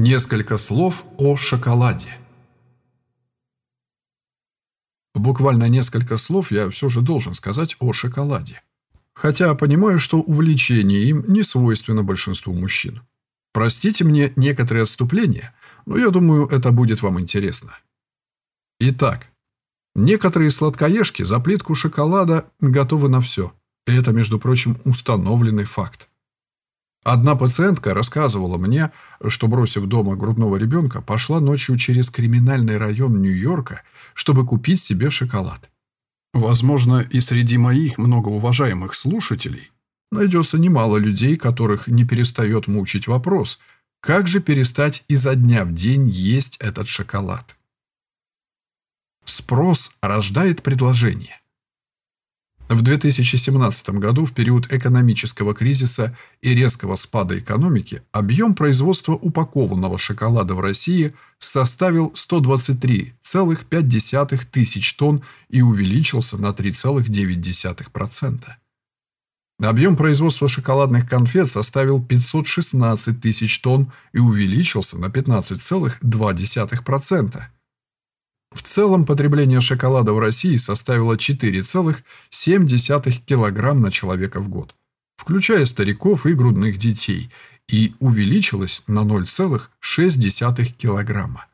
Несколько слов о шоколаде. Буквально несколько слов я все же должен сказать о шоколаде. Хотя понимаю, что увлечение им не свойственно большинству мужчин. Простите мне некоторые отступления, но я думаю, это будет вам интересно. Итак, некоторые сладкоежки за плитку шоколада готовы на все. Это, между прочим, установленный факт. Одна пациентка рассказывала мне, что, бросив дома грудного ребенка, пошла ночью через криминальный район Нью-Йорка, чтобы купить себе шоколад. Возможно, и среди моих многоуважаемых слушателей найдется немало людей, которых не перестает мучить вопрос, как же перестать изо дня в день есть этот шоколад. Спрос рождает предложение. В 2017 году, в период экономического кризиса и резкого спада экономики, объем производства упакованного шоколада в России составил 123,5 тысяч тонн и увеличился на 3,9%. Объем производства шоколадных конфет составил 516 тысяч тонн и увеличился на 15,2%. В целом потребление шоколада в России составило 4,7 кг на человека в год, включая стариков и грудных детей, и увеличилось на 0,6 кг.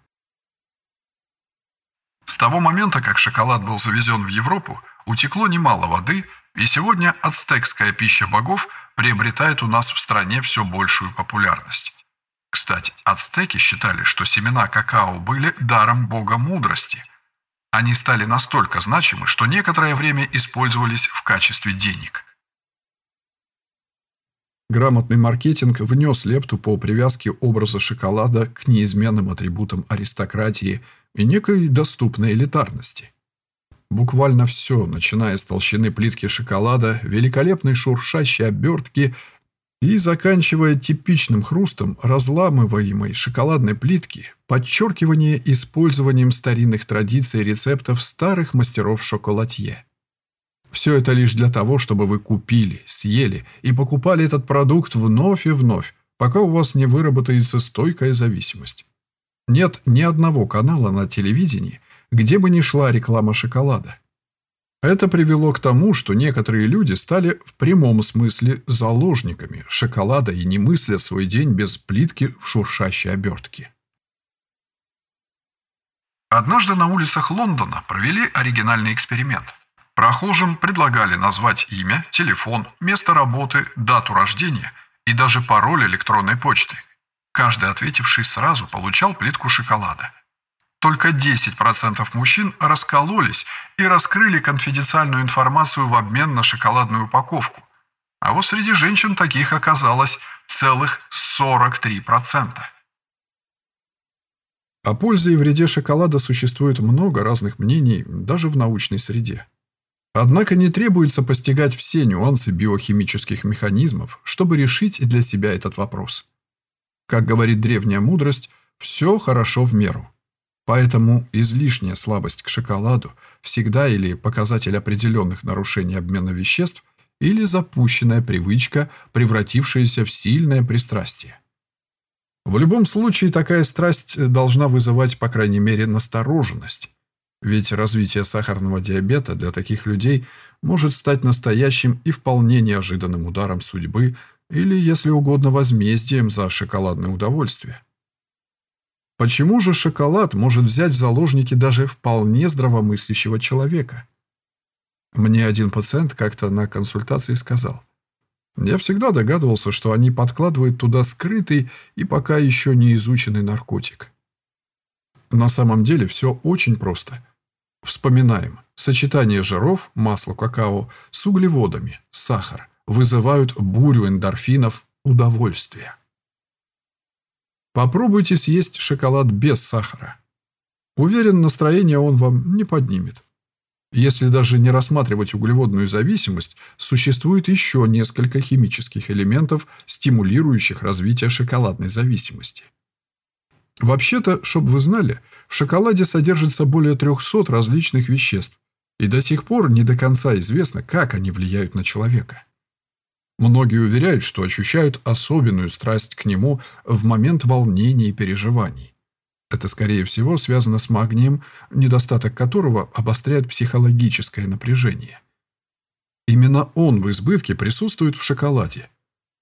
С того момента, как шоколад был завезен в Европу, утекло немало воды, и сегодня ацтекская пища богов приобретает у нас в стране все большую популярность. Кстати, ацтеки считали, что семена какао были даром бога мудрости. Они стали настолько значимы, что некоторое время использовались в качестве денег. Грамотный маркетинг внес лепту по привязке образа шоколада к неизменным атрибутам аристократии и некой доступной элитарности. Буквально все, начиная с толщины плитки шоколада, великолепной шуршащей обертки и заканчивая типичным хрустом разламываемой шоколадной плитки, подчеркивание использованием старинных традиций и рецептов старых мастеров шоколадье. Все это лишь для того, чтобы вы купили, съели и покупали этот продукт вновь и вновь, пока у вас не выработается стойкая зависимость. Нет ни одного канала на телевидении, где бы ни шла реклама шоколада. Это привело к тому, что некоторые люди стали в прямом смысле заложниками шоколада и не мыслят свой день без плитки в шуршащей обертке. Однажды на улицах Лондона провели оригинальный эксперимент. Прохожим предлагали назвать имя, телефон, место работы, дату рождения и даже пароль электронной почты. Каждый ответивший сразу получал плитку шоколада. Только 10% мужчин раскололись и раскрыли конфиденциальную информацию в обмен на шоколадную упаковку. А вот среди женщин таких оказалось целых 43%. О пользе и вреде шоколада существует много разных мнений, даже в научной среде. Однако не требуется постигать все нюансы биохимических механизмов, чтобы решить для себя этот вопрос. Как говорит древняя мудрость, все хорошо в меру. Поэтому излишняя слабость к шоколаду всегда или показатель определенных нарушений обмена веществ, или запущенная привычка, превратившаяся в сильное пристрастие. В любом случае, такая страсть должна вызывать, по крайней мере, настороженность. Ведь развитие сахарного диабета для таких людей может стать настоящим и вполне неожиданным ударом судьбы или, если угодно, возмездием за шоколадное удовольствие. Почему же шоколад может взять в заложники даже вполне здравомыслящего человека? Мне один пациент как-то на консультации сказал. Я всегда догадывался, что они подкладывают туда скрытый и пока еще не изученный наркотик. На самом деле все очень просто. Вспоминаем. Сочетание жиров, масла какао с углеводами, сахар вызывают бурю эндорфинов удовольствия. Попробуйте съесть шоколад без сахара. Уверен, настроение он вам не поднимет. Если даже не рассматривать углеводную зависимость, существует еще несколько химических элементов, стимулирующих развитие шоколадной зависимости. Вообще-то, чтобы вы знали, в шоколаде содержится более 300 различных веществ, и до сих пор не до конца известно, как они влияют на человека. Многие уверяют, что ощущают особенную страсть к нему в момент волнений и переживаний. Это, скорее всего, связано с магнием, недостаток которого обостряет психологическое напряжение. Именно он в избытке присутствует в шоколаде.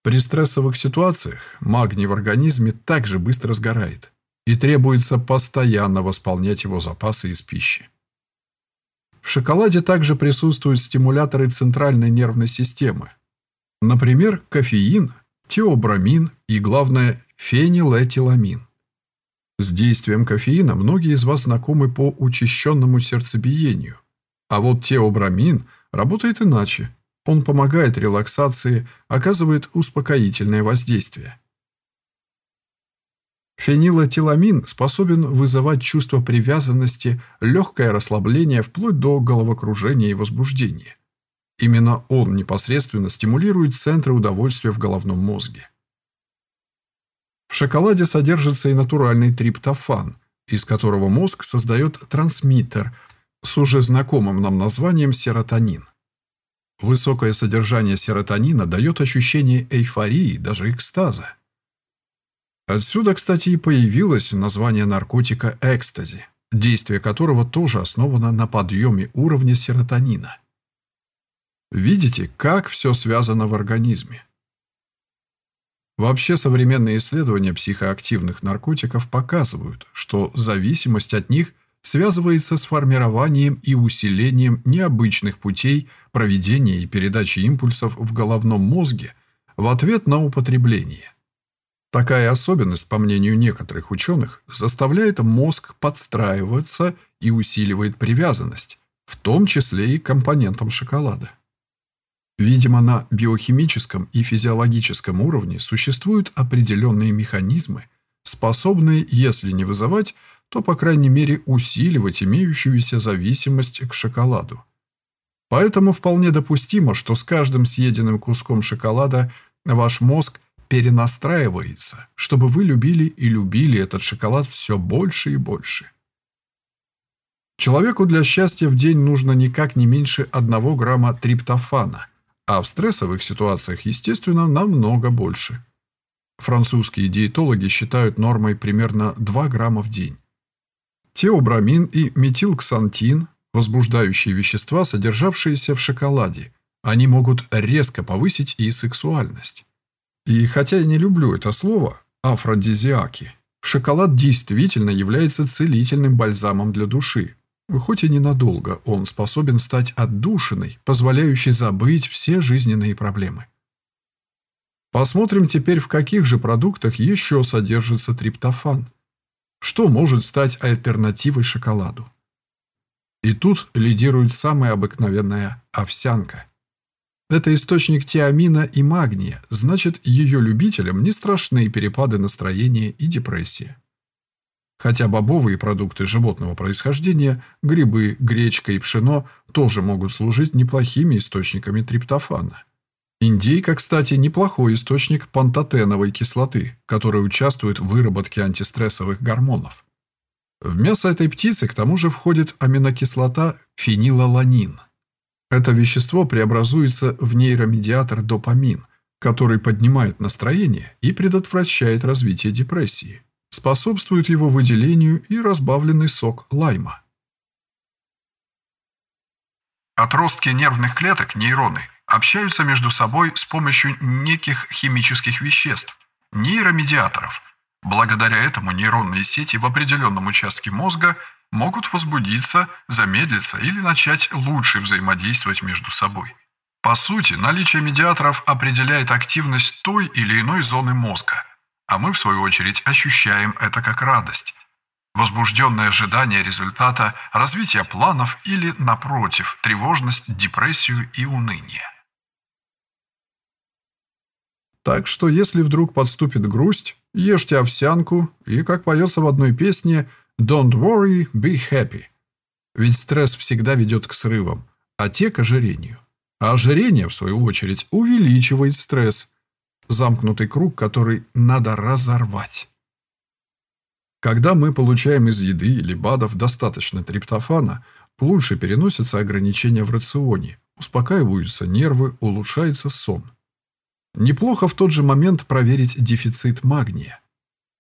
При стрессовых ситуациях магний в организме также быстро сгорает, и требуется постоянно восполнять его запасы из пищи. В шоколаде также присутствуют стимуляторы центральной нервной системы. Например, кофеин, теобрамин и, главное, фенилэтиламин. С действием кофеина многие из вас знакомы по учащенному сердцебиению. А вот теобрамин работает иначе. Он помогает релаксации, оказывает успокоительное воздействие. Фенилэтиламин способен вызывать чувство привязанности, легкое расслабление вплоть до головокружения и возбуждения. Именно он непосредственно стимулирует центры удовольствия в головном мозге. В шоколаде содержится и натуральный триптофан, из которого мозг создает трансмиттер с уже знакомым нам названием серотонин. Высокое содержание серотонина дает ощущение эйфории, даже экстаза. Отсюда, кстати, и появилось название наркотика экстази, действие которого тоже основано на подъеме уровня серотонина. Видите, как все связано в организме? Вообще современные исследования психоактивных наркотиков показывают, что зависимость от них связывается с формированием и усилением необычных путей проведения и передачи импульсов в головном мозге в ответ на употребление. Такая особенность, по мнению некоторых ученых, заставляет мозг подстраиваться и усиливает привязанность, в том числе и к компонентам шоколада. Видимо, на биохимическом и физиологическом уровне существуют определенные механизмы, способные, если не вызывать, то, по крайней мере, усиливать имеющуюся зависимость к шоколаду. Поэтому вполне допустимо, что с каждым съеденным куском шоколада ваш мозг перенастраивается, чтобы вы любили и любили этот шоколад все больше и больше. Человеку для счастья в день нужно никак не меньше 1 грамма триптофана, а в стрессовых ситуациях, естественно, намного больше. Французские диетологи считают нормой примерно 2 грамма в день. Теобрамин и метилксантин – возбуждающие вещества, содержавшиеся в шоколаде. Они могут резко повысить и сексуальность. И хотя я не люблю это слово «афродизиаки», шоколад действительно является целительным бальзамом для души, Хоть и ненадолго, он способен стать отдушиной, позволяющей забыть все жизненные проблемы. Посмотрим теперь, в каких же продуктах еще содержится триптофан. Что может стать альтернативой шоколаду? И тут лидирует самая обыкновенная овсянка. Это источник тиамина и магния, значит, ее любителям не страшны перепады настроения и депрессия. Хотя бобовые продукты животного происхождения, грибы, гречка и пшено тоже могут служить неплохими источниками триптофана. Индейка, кстати, неплохой источник пантотеновой кислоты, которая участвует в выработке антистрессовых гормонов. В мясо этой птицы к тому же входит аминокислота фенилаланин. Это вещество преобразуется в нейромедиатор допамин, который поднимает настроение и предотвращает развитие депрессии способствует его выделению и разбавленный сок лайма. Отростки нервных клеток, нейроны, общаются между собой с помощью неких химических веществ, нейромедиаторов. Благодаря этому нейронные сети в определенном участке мозга могут возбудиться, замедлиться или начать лучше взаимодействовать между собой. По сути, наличие медиаторов определяет активность той или иной зоны мозга – а мы, в свою очередь, ощущаем это как радость. Возбужденное ожидание результата, развитие планов или, напротив, тревожность, депрессию и уныние. Так что, если вдруг подступит грусть, ешьте овсянку и, как поется в одной песне, «Don't worry, be happy». Ведь стресс всегда ведет к срывам, а те к ожирению. А ожирение, в свою очередь, увеличивает стресс, замкнутый круг, который надо разорвать. Когда мы получаем из еды или БАДов достаточно триптофана, лучше переносятся ограничения в рационе, успокаиваются нервы, улучшается сон. неплохо в тот же момент проверить дефицит магния.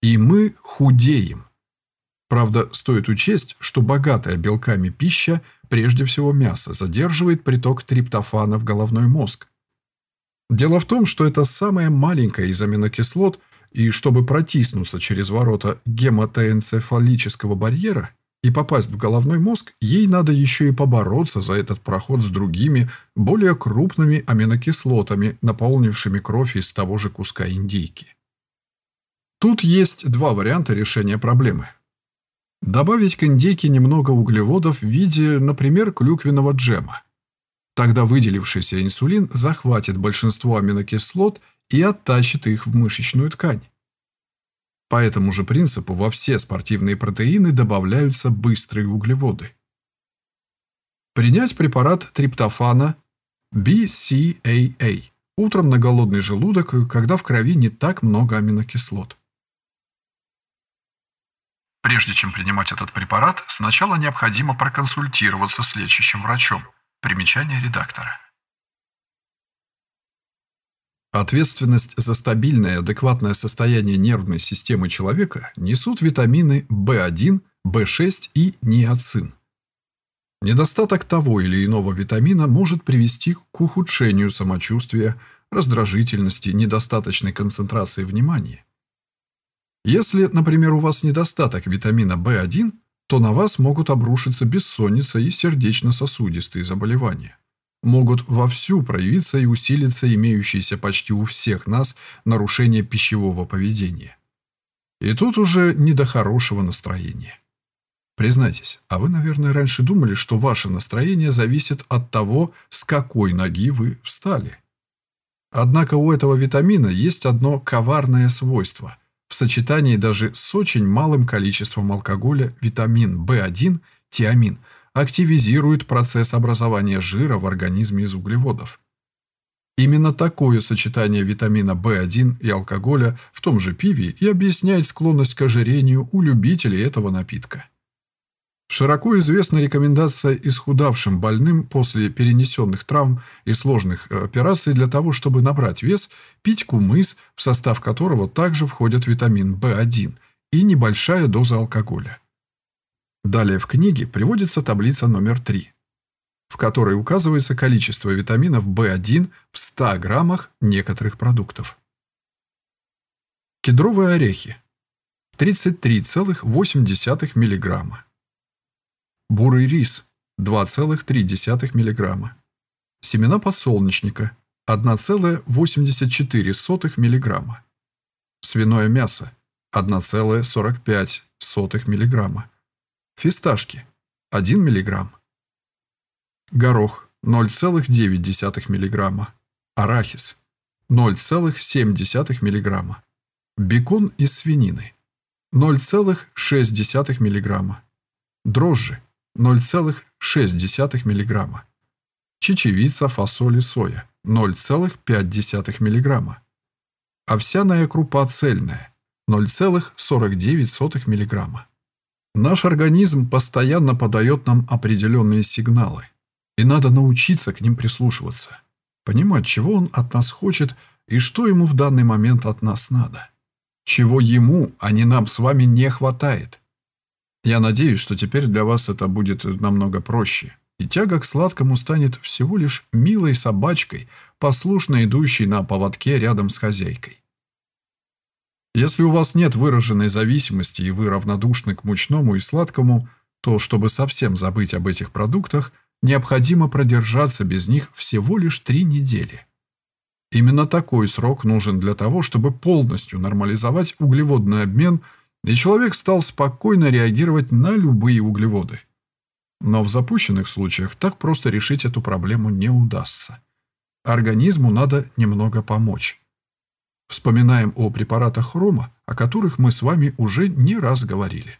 И мы худеем. Правда, стоит учесть, что богатая белками пища, прежде всего мясо, задерживает приток триптофана в головной мозг. Дело в том, что это самая маленькая из аминокислот, и чтобы протиснуться через ворота гематоэнцефалического барьера и попасть в головной мозг, ей надо еще и побороться за этот проход с другими, более крупными аминокислотами, наполнившими кровь из того же куска индейки. Тут есть два варианта решения проблемы – Добавить к индейке немного углеводов в виде, например, клюквенного джема. Тогда выделившийся инсулин захватит большинство аминокислот и оттащит их в мышечную ткань. По этому же принципу во все спортивные протеины добавляются быстрые углеводы. Принять препарат триптофана BCAA утром на голодный желудок, когда в крови не так много аминокислот. Прежде чем принимать этот препарат, сначала необходимо проконсультироваться с лечащим врачом. Примечание редактора. Ответственность за стабильное и адекватное состояние нервной системы человека несут витамины В1, В6 и ниацин. Недостаток того или иного витамина может привести к ухудшению самочувствия, раздражительности, недостаточной концентрации внимания. Если, например, у вас недостаток витамина В1, то на вас могут обрушиться бессонница и сердечно-сосудистые заболевания. Могут вовсю проявиться и усилиться имеющиеся почти у всех нас нарушения пищевого поведения. И тут уже не до хорошего настроения. Признайтесь, а вы, наверное, раньше думали, что ваше настроение зависит от того, с какой ноги вы встали. Однако у этого витамина есть одно коварное свойство – в сочетании даже с очень малым количеством алкоголя витамин В1, тиамин, активизирует процесс образования жира в организме из углеводов. Именно такое сочетание витамина В1 и алкоголя в том же пиве и объясняет склонность к ожирению у любителей этого напитка. Широко известна рекомендация исхудавшим больным после перенесенных травм и сложных э, операций для того, чтобы набрать вес, пить кумыс, в состав которого также входят витамин В1 и небольшая доза алкоголя. Далее в книге приводится таблица номер 3, в которой указывается количество витаминов В1 в 100 граммах некоторых продуктов. Кедровые орехи 33,8 миллиграмма. Бурый рис – 2,3 мг. Семена подсолнечника – 1,84 мг. Свиное мясо – 1,45 мг. Фисташки – 1 мг. Горох – 0,9 мг. Арахис – 0,7 мг. Бекон из свинины – 0,6 мг. Дрожжи 0,6 мг. Чечевица, фасоль и соя 0,5 мг. Овсяная крупа цельная 0,49 мг. Наш организм постоянно подает нам определенные сигналы, и надо научиться к ним прислушиваться, понимать, чего он от нас хочет и что ему в данный момент от нас надо. Чего ему, а не нам с вами не хватает. Я надеюсь, что теперь для вас это будет намного проще, и тяга к сладкому станет всего лишь милой собачкой, послушно идущей на поводке рядом с хозяйкой. Если у вас нет выраженной зависимости и вы равнодушны к мучному и сладкому, то, чтобы совсем забыть об этих продуктах, необходимо продержаться без них всего лишь три недели. Именно такой срок нужен для того, чтобы полностью нормализовать углеводный обмен – и человек стал спокойно реагировать на любые углеводы. Но в запущенных случаях так просто решить эту проблему не удастся. Организму надо немного помочь. Вспоминаем о препаратах хрома, о которых мы с вами уже не раз говорили.